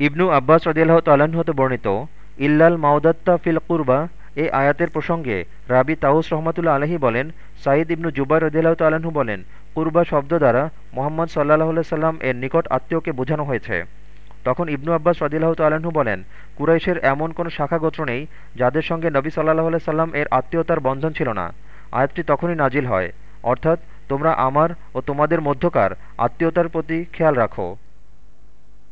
ইবনু আব্বাস রদিয়াল্লাহ তাল্লাহ্ন হতে বর্ণিত, ইল্লাল মাউদাত্তা ফিল কুরবা এ আয়াতের প্রসঙ্গে রাবি তাউস রহমতুল্লা আলহী বলেন, সাঈদ ইবনু জুবাই রদিয়াল্লাহ তাল্লাহ্ন বলেন, কুরবা শব্দ দ্বারা মোহাম্মদ সাল্লাহ সাল্লাম এর নিকট আত্মীয়কে বোঝানো হয়েছে। তখন ইবনু আব্বাস রদিল্লাহ তাল্লাহ্ন বলেন, কুরাইশের এমন কোনো শাখা গোত্র নেই যাদের সঙ্গে নবী সাল্লাহ সাল্লাম এর আত্মীয়তার বন্ধন ছিল না। আয়াতটি তখনই নাজিল হয়। অর্থাৎ তোমরা আমার ও তোমাদের মধ্যকার আত্মীয়তার প্রতি খেয়াল রাখো।